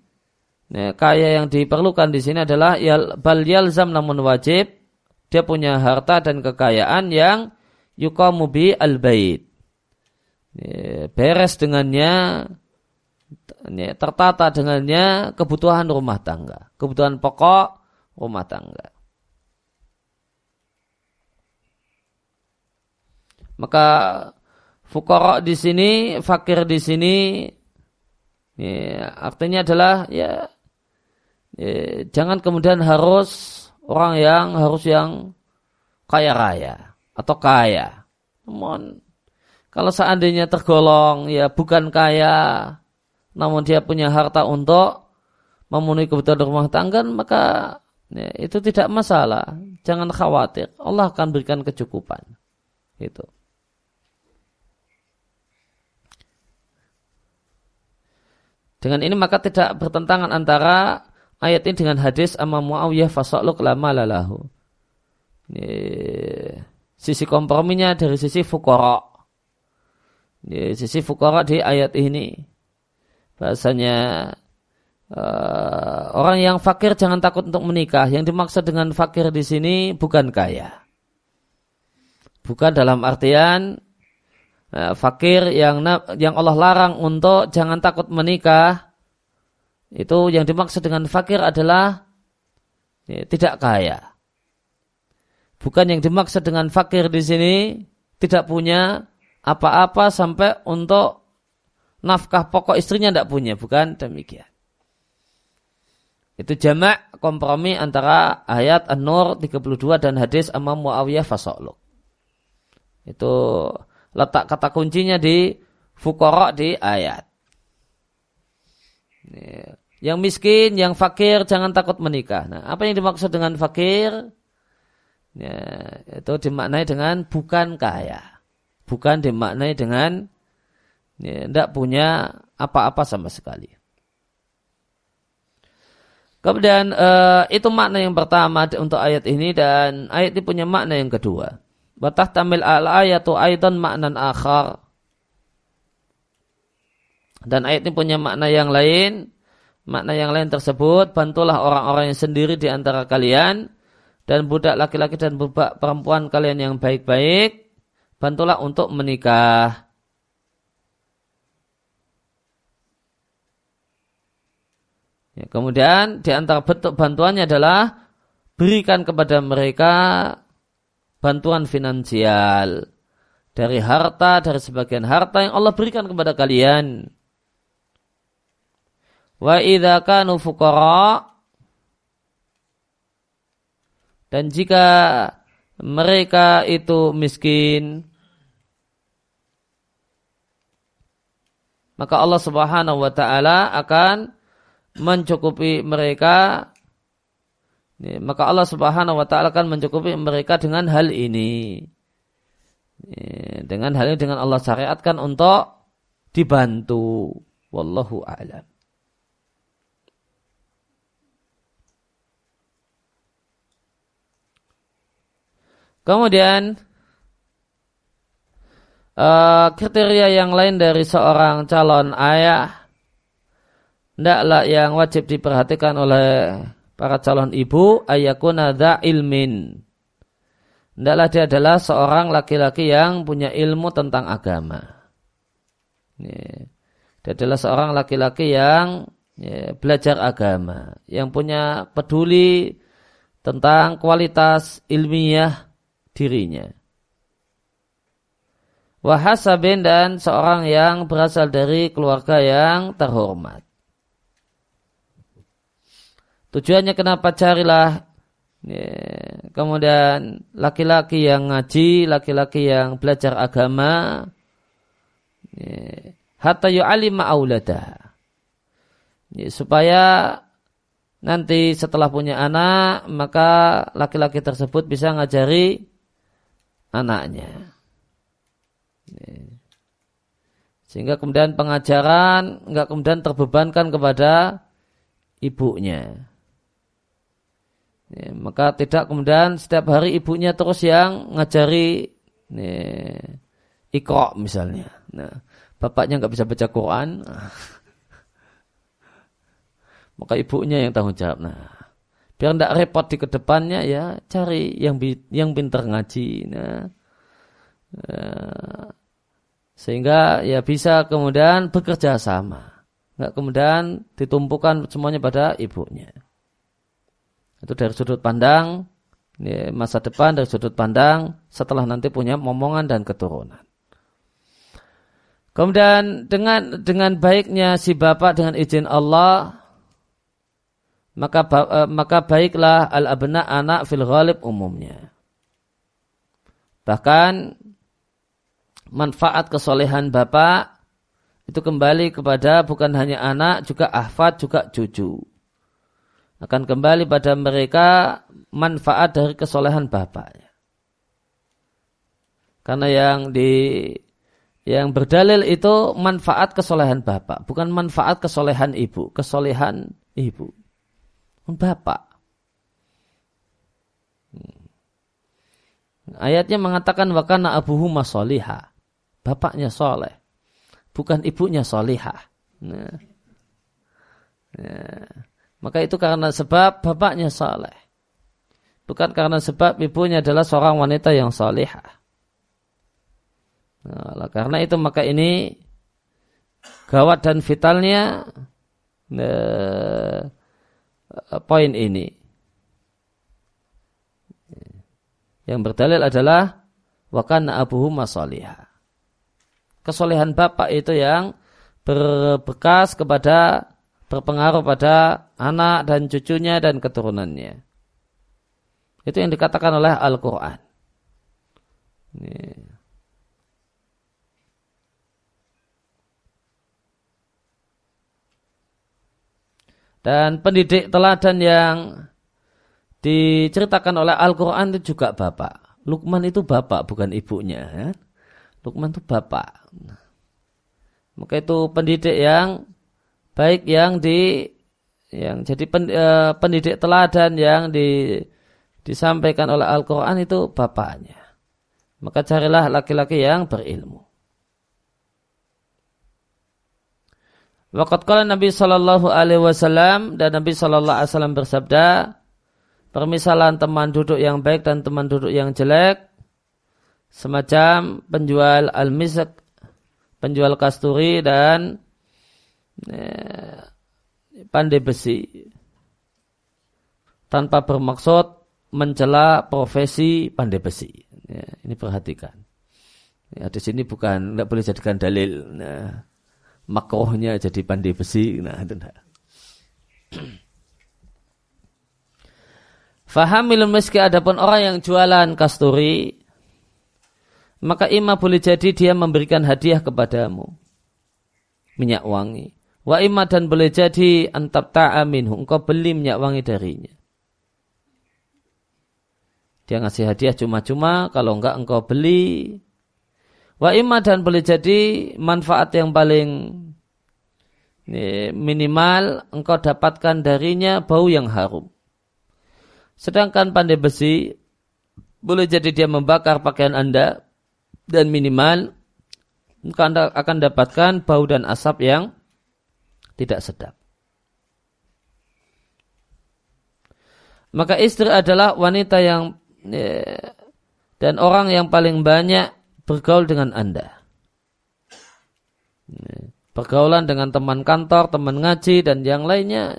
S1: ya, kaya yang diperlukan di sini adalah yal, bal yalzam namun wajib dia punya harta dan kekayaan yang yukamu bi al-bait beres dengannya, tertata dengannya kebutuhan rumah tangga, kebutuhan pokok rumah tangga. Maka fukoro di sini, fakir di sini, ya, artinya adalah ya, ya jangan kemudian harus orang yang harus yang kaya raya atau kaya. Namun kalau seandainya tergolong ya bukan kaya, namun dia punya harta untuk memenuhi kebutuhan rumah tangga, maka ya, itu tidak masalah. Jangan khawatir, Allah akan berikan kecukupan. Itu. Dengan ini maka tidak bertentangan antara ayat ini dengan hadis amma Muawiyah fasaluk lama lalahu. Ini, sisi komprominya dari sisi fukara. Ini, sisi fukara di ayat ini. Bahasanya uh, orang yang fakir jangan takut untuk menikah. Yang dimaksud dengan fakir di sini bukan kaya. Bukan dalam artian uh, fakir yang yang Allah larang untuk jangan takut menikah. Itu yang dimaksud dengan fakir adalah ya, tidak kaya. Bukan yang dimaksud dengan fakir di sini tidak punya apa-apa sampai untuk nafkah pokok istrinya tidak punya, bukan demikian. Itu jamak kompromi antara ayat An-Nur 32 dan hadis Imam Muawiyah Fasoluk. Itu letak kata kuncinya di fukara di ayat. Yang miskin, yang fakir jangan takut menikah. Nah, apa yang dimaksud dengan fakir? Ya, itu dimaknai dengan bukan kaya. Bukan dimaknai dengan ya, tidak punya apa-apa sama sekali. Kemudian uh, itu makna yang pertama untuk ayat ini dan ayat ini punya makna yang kedua. Batah tamil al ayatu aidan maknan akhar. Dan ayat ini punya makna yang lain. Makna yang lain tersebut, bantulah orang-orang yang sendiri di antara kalian dan budak laki-laki dan budak perempuan kalian yang baik-baik. Bantulah untuk menikah. Ya, kemudian di antara bentuk bantuannya adalah berikan kepada mereka bantuan finansial dari harta, dari sebagian harta yang Allah berikan kepada kalian. Wa idza kanu dan jika mereka itu miskin maka Allah Subhanahu wa taala akan mencukupi mereka maka Allah Subhanahu wa taala akan mencukupi mereka dengan hal ini. Dengan hal ini dengan Allah syariatkan untuk dibantu. Wallahu a'lam. Kemudian uh, kriteria yang lain dari seorang calon ayah Tidaklah yang wajib diperhatikan oleh para calon ibu ayakuna dha ilmin. Tidaklah dia adalah seorang laki-laki yang punya ilmu tentang agama. Dia adalah seorang laki-laki yang ya, belajar agama, yang punya peduli tentang kualitas ilmiah dirinya. Wahasabin dan seorang yang berasal dari keluarga yang terhormat. Tujuannya kenapa carilah ya, kemudian laki-laki yang ngaji, laki-laki yang belajar agama, ya, hatta yu'alima aulada. Ya, supaya nanti setelah punya anak, maka laki-laki tersebut bisa ngajari anaknya. Ya. Sehingga kemudian pengajaran nggak kemudian terbebankan kepada ibunya. Ya, maka tidak kemudian setiap hari ibunya terus yang ngajari ya, ikro misalnya. Nah, bapaknya nggak bisa baca Quran, maka ibunya yang tanggung jawab. Nah, biar tidak repot di ke depannya ya cari yang yang pintar ngaji. Nah, ya, sehingga ya bisa kemudian bekerja sama, nggak kemudian ditumpukan semuanya pada ibunya. Itu dari sudut pandang ya, masa depan dari sudut pandang setelah nanti punya momongan dan keturunan. Kemudian dengan dengan baiknya si bapak dengan izin Allah maka eh, maka baiklah al abna anak fil ghalib umumnya. Bahkan manfaat kesolehan bapak itu kembali kepada bukan hanya anak juga ahfad juga cucu. Akan kembali pada mereka manfaat dari kesolehan bapaknya. Karena yang di yang berdalil itu manfaat kesolehan bapak, bukan manfaat kesolehan ibu, kesolehan ibu. Bapak. Hmm. Ayatnya mengatakan wakana abuhu masoliha. Bapaknya soleh. Bukan ibunya solihah. Nah. Nah. Maka itu karena sebab bapaknya soleh. Bukan karena sebab ibunya adalah seorang wanita yang solihah. Nah, karena itu maka ini gawat dan vitalnya eh, poin ini. Yang berdalil adalah wakana abuhu masalihah. Kesolehan bapak itu yang berbekas kepada berpengaruh pada anak dan cucunya dan keturunannya. Itu yang dikatakan oleh Al-Quran. Dan pendidik teladan yang diceritakan oleh Al-Quran itu juga bapak. Lukman itu bapak, bukan ibunya. Ya. Lukman itu bapak. Maka itu pendidik yang baik yang di yang jadi pen, eh, pendidik teladan yang di, disampaikan oleh Al-Quran itu bapaknya. Maka carilah laki-laki yang berilmu. Waqat kala Nabi Shallallahu Alaihi Wasallam dan Nabi Shallallahu Alaihi Wasallam bersabda, permisalan teman duduk yang baik dan teman duduk yang jelek, semacam penjual al-misak, penjual kasturi dan eh, pandai besi, tanpa bermaksud mencela profesi pandai besi. Ya, ini perhatikan. Ya, di sini bukan tidak boleh jadikan dalil. Nah, makrohnya jadi pandai besi. Nah, itu nah. Fahamil meski adapun orang yang jualan kasturi, maka ima boleh jadi dia memberikan hadiah kepadamu. Minyak wangi. Wa ima dan boleh jadi antab ta'aminhu. Engkau beli minyak wangi darinya. Dia ngasih hadiah cuma-cuma. Kalau enggak engkau beli. Wa imma dan boleh jadi manfaat yang paling minimal engkau dapatkan darinya bau yang harum. Sedangkan pandai besi boleh jadi dia membakar pakaian Anda dan minimal engkau akan dapatkan bau dan asap yang tidak sedap. Maka istri adalah wanita yang dan orang yang paling banyak bergaul dengan Anda. Pergaulan dengan teman kantor, teman ngaji, dan yang lainnya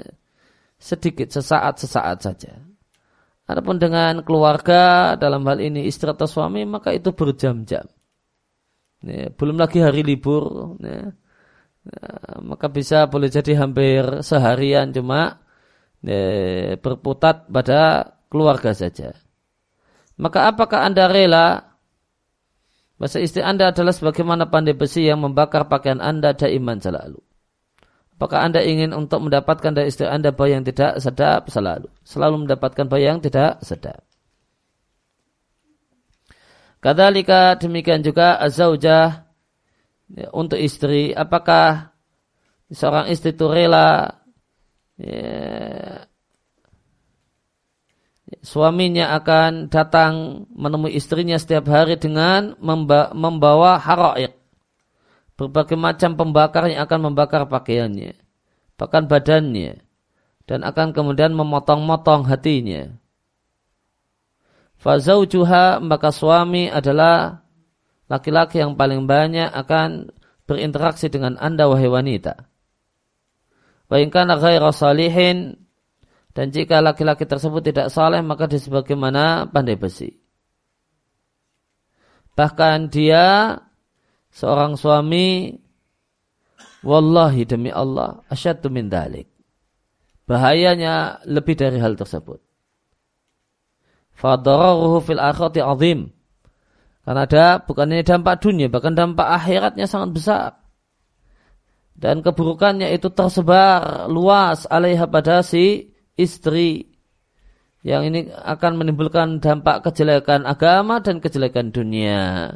S1: sedikit, sesaat-sesaat saja. Adapun dengan keluarga, dalam hal ini istri atau suami, maka itu berjam-jam. belum lagi hari libur, maka bisa boleh jadi hampir seharian cuma berputat pada keluarga saja. Maka apakah Anda rela Bahasa istri anda adalah sebagaimana pandai besi yang membakar pakaian anda daiman selalu. Apakah anda ingin untuk mendapatkan dari istri anda bau yang tidak sedap selalu? Selalu mendapatkan bau yang tidak sedap. Kadalika demikian juga azaujah ya, untuk istri. Apakah seorang istri itu rela ya, suaminya akan datang menemui istrinya setiap hari dengan membawa haraik. Berbagai macam pembakar yang akan membakar pakaiannya. Bahkan badannya. Dan akan kemudian memotong-motong hatinya. Fazaujuha maka suami adalah laki-laki yang paling banyak akan berinteraksi dengan anda wahai wanita. Wa in kana salihin Dan jika laki-laki tersebut tidak saleh maka dia sebagaimana pandai besi. Bahkan dia seorang suami wallahi demi Allah asyaddu min dalik. Bahayanya lebih dari hal tersebut. Fadararuhu fil akhirati azim. Karena ada bukan ini dampak dunia, bahkan dampak akhiratnya sangat besar. Dan keburukannya itu tersebar luas alaiha pada si istri yang ini akan menimbulkan dampak kejelekan agama dan kejelekan dunia.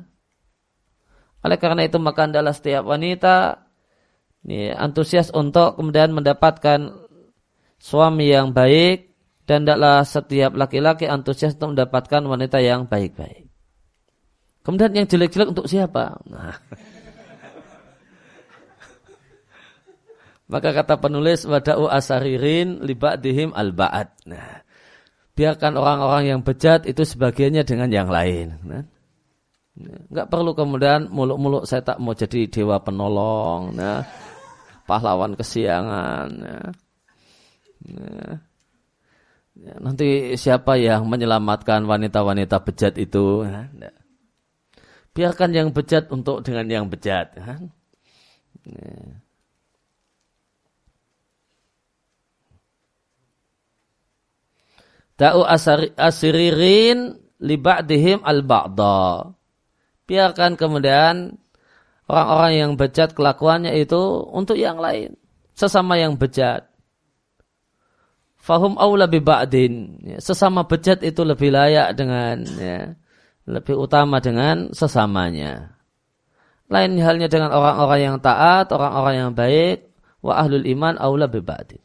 S1: Oleh karena itu maka adalah setiap wanita ini, antusias untuk kemudian mendapatkan suami yang baik dan tidaklah setiap laki-laki antusias untuk mendapatkan wanita yang baik-baik. Kemudian yang jelek-jelek untuk siapa? Nah. Maka kata penulis wada'u asaririn dihim al-ba'ad. Nah, biarkan orang-orang yang bejat itu sebagiannya dengan yang lain. Nah, Enggak perlu kemudian muluk-muluk saya tak mau jadi dewa penolong, nah, pahlawan kesiangan. Nah, nah, nanti siapa yang menyelamatkan wanita-wanita bejat itu? Nah. Biarkan yang bejat untuk dengan yang bejat. Nah. Da'u asiririn li ba'dihim al-ba'da. Biarkan kemudian orang-orang yang bejat kelakuannya itu untuk yang lain. Sesama yang bejat. Fahum awla bi ba'din. Ya, sesama bejat itu lebih layak dengan ya, lebih utama dengan sesamanya. Lain halnya dengan orang-orang yang taat, orang-orang yang baik, wa ahlul iman awla bi ba'din.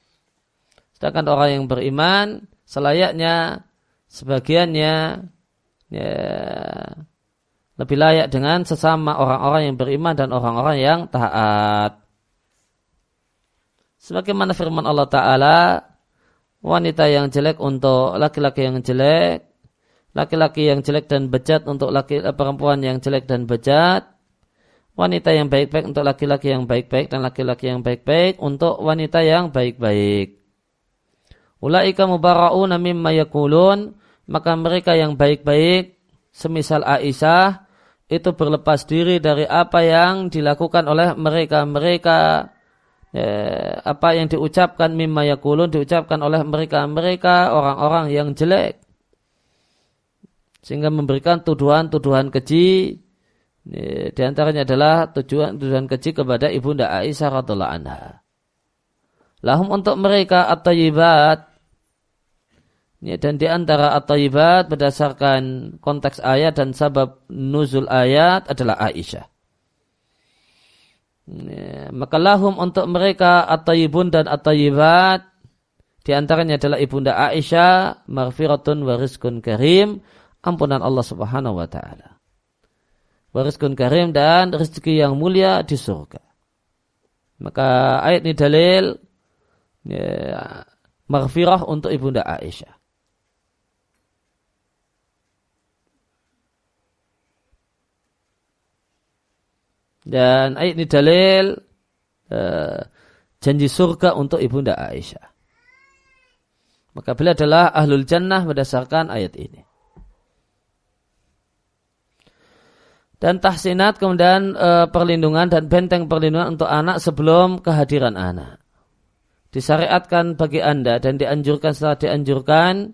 S1: Sedangkan orang yang beriman selayaknya sebagiannya ya, lebih layak dengan sesama orang-orang yang beriman dan orang-orang yang taat. Sebagaimana firman Allah Ta'ala, wanita yang jelek untuk laki-laki yang jelek, laki-laki yang jelek dan bejat untuk laki perempuan yang jelek dan bejat, wanita yang baik-baik untuk laki-laki yang baik-baik dan laki-laki yang baik-baik untuk wanita yang baik-baik. Ulaika mubara'una mimma yakulun, maka mereka yang baik-baik, semisal Aisyah, itu berlepas diri dari apa yang dilakukan oleh mereka-mereka, ya, apa yang diucapkan mimma yakulun, diucapkan oleh mereka-mereka, orang-orang yang jelek. Sehingga memberikan tuduhan-tuduhan keji, ya, di antaranya adalah tujuan-tuduhan keji kepada ibunda Aisyah radhiallahu anha. Lahum untuk mereka at-tayyibat. Ya, dan di antara at-tayyibat berdasarkan konteks ayat dan sabab nuzul ayat adalah Aisyah. Ya, maka lahum untuk mereka at-tayyibun dan at-tayyibat di antaranya adalah ibunda Aisyah, maghfiratun wa rizkun karim, ampunan Allah Subhanahu wa taala. Warizkun karim dan rezeki yang mulia di surga. Maka ayat ini dalil ya, maghfirah untuk ibunda Aisyah. Dan ayat ini dalil uh, janji surga untuk ibunda Aisyah. Maka beliau adalah ahlul jannah berdasarkan ayat ini. Dan tahsinat kemudian e, perlindungan dan benteng perlindungan untuk anak sebelum kehadiran anak disyariatkan bagi anda dan dianjurkan setelah dianjurkan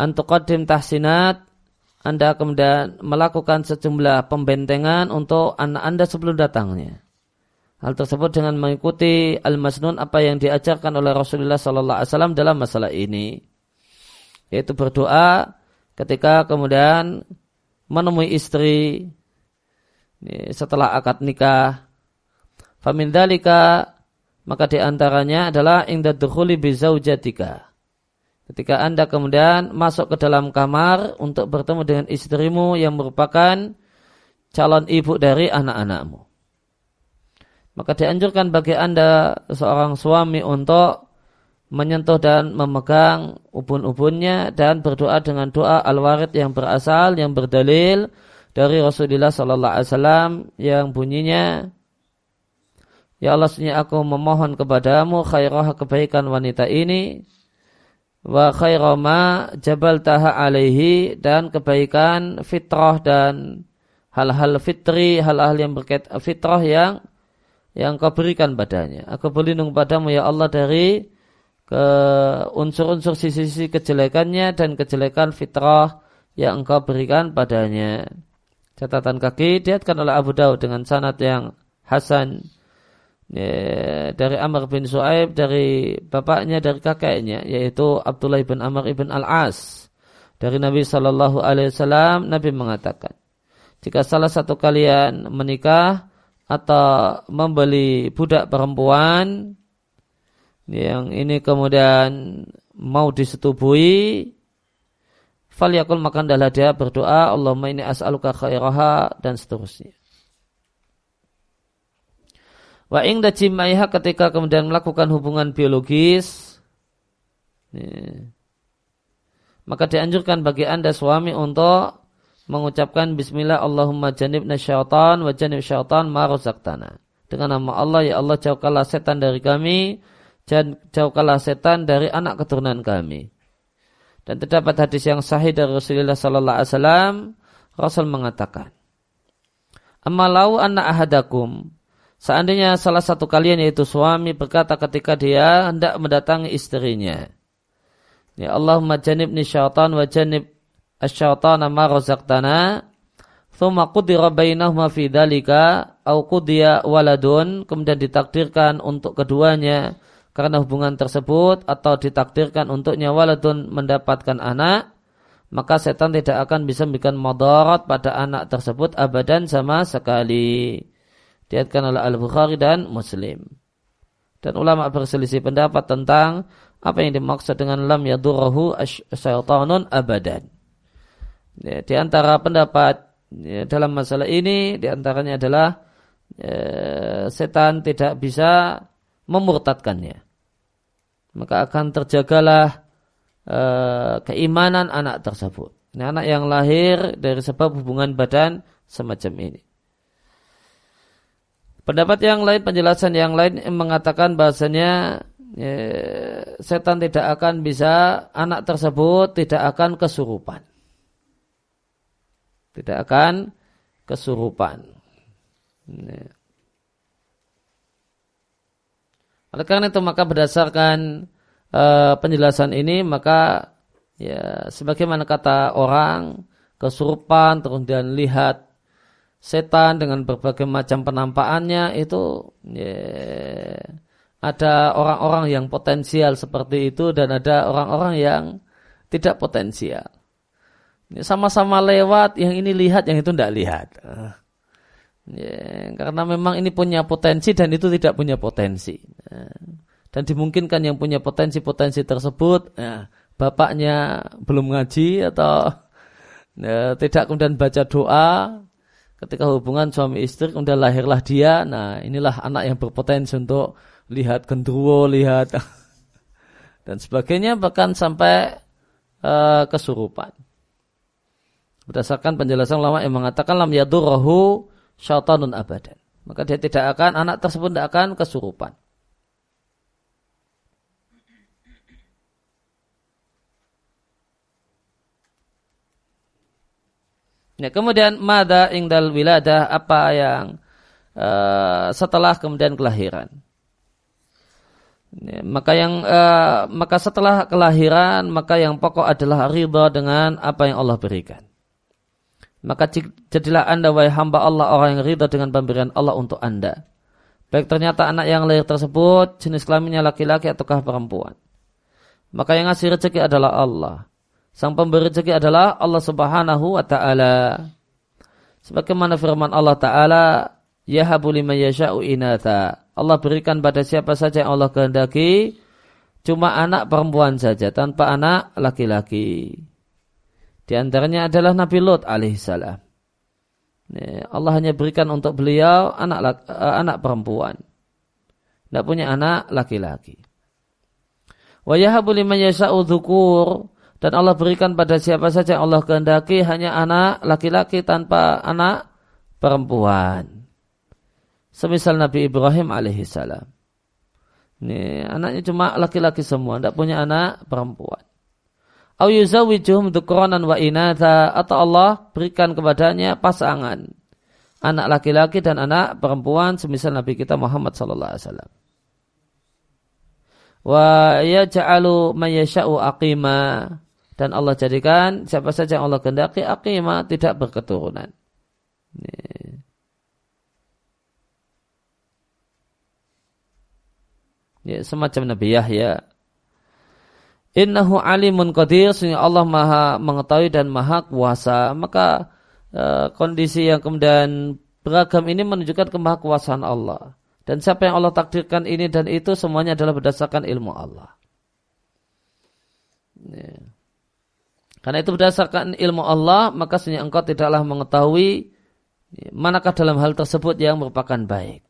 S1: antuqaddim tahsinat anda kemudian melakukan sejumlah pembentengan untuk anak anda sebelum datangnya. Hal tersebut dengan mengikuti al-masnun apa yang diajarkan oleh Rasulullah Sallallahu Alaihi Wasallam dalam masalah ini, yaitu berdoa ketika kemudian menemui istri setelah akad nikah. Famindalika maka di antaranya adalah inda dukhuli. Ketika Anda kemudian masuk ke dalam kamar untuk bertemu dengan istrimu yang merupakan calon ibu dari anak-anakmu. Maka dianjurkan bagi Anda seorang suami untuk menyentuh dan memegang ubun-ubunnya dan berdoa dengan doa al-warid yang berasal yang berdalil dari Rasulullah sallallahu alaihi wasallam yang bunyinya Ya Allah, sunyi aku memohon kepadamu khairah kebaikan wanita ini wa khairama jabal taha alaihi dan kebaikan fitrah dan hal-hal fitri, hal-hal yang berkait fitrah yang yang kau berikan padanya. Aku berlindung padamu ya Allah dari ke unsur-unsur sisi-sisi kejelekannya dan kejelekan fitrah yang engkau berikan padanya. Catatan kaki diatkan oleh Abu Daud dengan sanad yang hasan ya, dari Amr bin Su'aib dari bapaknya dari kakeknya yaitu Abdullah bin Amr bin Al-As. Dari Nabi Shallallahu Alaihi Wasallam Nabi mengatakan jika salah satu kalian menikah atau membeli budak perempuan yang ini kemudian mau disetubui falyakul maka adalah dia berdoa Allahumma ini as'aluka khairaha dan seterusnya wa ingda jimaiha ketika kemudian melakukan hubungan biologis maka dianjurkan bagi anda suami untuk mengucapkan bismillah Allahumma janibna syaitan wa janib syaitan ma razaqtana. Dengan nama Allah ya Allah jauhkanlah setan dari kami dan jauhkanlah setan dari anak keturunan kami. Dan terdapat hadis yang sahih dari Rasulullah sallallahu alaihi wasallam Rasul mengatakan Amalau anna ahadakum Seandainya salah satu kalian yaitu suami berkata ketika dia hendak mendatangi istrinya. Ya Allahumma janibni syaitan wa janib asyaitana ma razaqtana thumma qudira bainahuma fi dzalika au qudiya waladun kemudian ditakdirkan untuk keduanya karena hubungan tersebut atau ditakdirkan untuknya waladun mendapatkan anak maka setan tidak akan bisa memberikan madarat pada anak tersebut abadan sama sekali. Diatkan oleh Al-Bukhari dan Muslim. Dan ulama berselisih pendapat tentang apa yang dimaksud dengan lam yadurrahu syaitanun abadan. Ya, di antara pendapat ya, dalam masalah ini di antaranya adalah ya, setan tidak bisa memurtadkannya. Maka akan terjagalah uh, keimanan anak tersebut. Ini anak yang lahir dari sebab hubungan badan semacam ini. Pendapat yang lain, penjelasan yang lain mengatakan bahasanya ya, setan tidak akan bisa, anak tersebut tidak akan kesurupan tidak akan kesurupan. Oleh karena itu maka berdasarkan uh, penjelasan ini maka ya sebagaimana kata orang kesurupan kemudian lihat setan dengan berbagai macam penampakannya itu ya, ada orang-orang yang potensial seperti itu dan ada orang-orang yang tidak potensial sama-sama lewat, yang ini lihat, yang itu tidak lihat. Ya, karena memang ini punya potensi dan itu tidak punya potensi. Dan dimungkinkan yang punya potensi-potensi tersebut, ya, bapaknya belum ngaji atau ya, tidak kemudian baca doa, ketika hubungan suami istri kemudian lahirlah dia, nah inilah anak yang berpotensi untuk lihat gendruwo, lihat dan sebagainya bahkan sampai uh, kesurupan. Berdasarkan penjelasan ulama yang mengatakan lam yadurrahu syaitanun abadan. Maka dia tidak akan, anak tersebut tidak akan kesurupan. Ya, kemudian mada ingdal wiladah apa yang uh, setelah kemudian kelahiran. Ya, maka yang uh, maka setelah kelahiran maka yang pokok adalah ridha dengan apa yang Allah berikan. Maka jadilah anda wahai hamba Allah orang yang ridha dengan pemberian Allah untuk anda. Baik ternyata anak yang lahir tersebut jenis kelaminnya laki-laki ataukah perempuan. Maka yang ngasih rezeki adalah Allah. Sang pemberi rezeki adalah Allah subhanahu wa ta'ala. Sebagaimana firman Allah ta'ala, Yahabu liman yasha'u. Allah berikan pada siapa saja yang Allah kehendaki, cuma anak perempuan saja, tanpa anak laki-laki. Di antaranya adalah Nabi Lot alaihissalam. Allah hanya berikan untuk beliau anak eh, anak perempuan. Tidak punya anak laki-laki. Wa yahabu liman yasha'u dhukur dan Allah berikan pada siapa saja yang Allah kehendaki hanya anak laki-laki tanpa anak perempuan. Semisal Nabi Ibrahim alaihissalam. Ini anaknya cuma laki-laki semua, tidak punya anak perempuan. Au dzukuranan wa inatha atau Allah berikan kepadanya pasangan anak laki-laki dan anak perempuan semisal Nabi kita Muhammad sallallahu alaihi wasallam. Wa yaj'alu may yasha'u aqima dan Allah jadikan siapa saja yang Allah kehendaki aqima tidak berketurunan. Ya, semacam Nabi Yahya Innahu alimun qadir sehingga Allah maha mengetahui dan maha kuasa. Maka e, kondisi yang kemudian beragam ini menunjukkan kemahakuasaan Allah. Dan siapa yang Allah takdirkan ini dan itu semuanya adalah berdasarkan ilmu Allah. Ya. Karena itu berdasarkan ilmu Allah, maka sehingga engkau tidaklah mengetahui manakah dalam hal tersebut yang merupakan baik.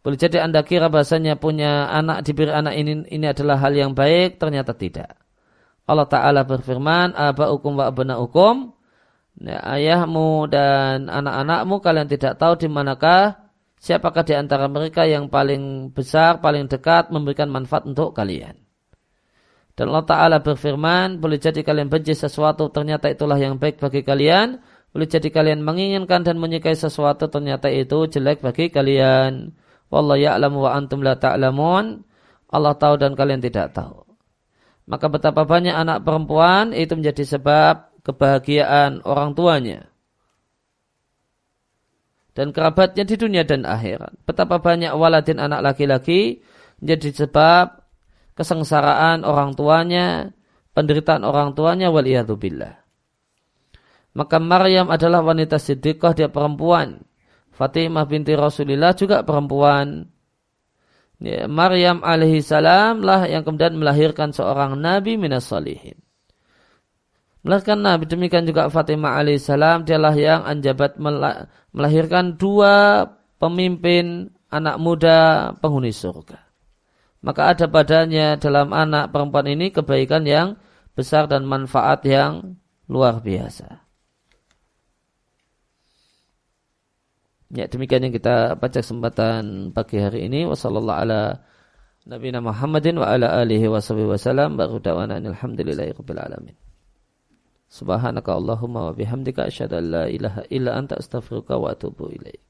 S1: Boleh jadi anda kira bahasanya punya anak diberi anak ini ini adalah hal yang baik, ternyata tidak. Allah Ta'ala berfirman, Aba'ukum wa abna'ukum, ya, ayahmu dan anak-anakmu kalian tidak tahu di manakah siapakah di antara mereka yang paling besar, paling dekat memberikan manfaat untuk kalian. Dan Allah Ta'ala berfirman, boleh jadi kalian benci sesuatu, ternyata itulah yang baik bagi kalian. Boleh jadi kalian menginginkan dan menyukai sesuatu, ternyata itu jelek bagi kalian. Wallahu ya'lamu wa antum la ta'lamun. Allah tahu dan kalian tidak tahu. Maka betapa banyak anak perempuan itu menjadi sebab kebahagiaan orang tuanya. Dan kerabatnya di dunia dan akhirat. Betapa banyak waladin anak laki-laki menjadi sebab kesengsaraan orang tuanya, penderitaan orang tuanya waliyadzubillah. Maka Maryam adalah wanita siddiqah, dia perempuan Fatimah binti Rasulillah juga perempuan. Ya, Maryam alaihi salam lah yang kemudian melahirkan seorang nabi minas salihin. Melahirkan nabi demikian juga Fatimah alaihi salam dialah yang anjabat melahirkan dua pemimpin anak muda penghuni surga. Maka ada padanya dalam anak perempuan ini kebaikan yang besar dan manfaat yang luar biasa. Ya demikian yang kita baca kesempatan pagi hari ini. Wassalamualaikum ala Nabi Muhammadin. Baru dawana. Subhanaka Allahumma wa bihamdika asyhadu an la ilaha illa anta astaghfiruka wa atubu ilaik.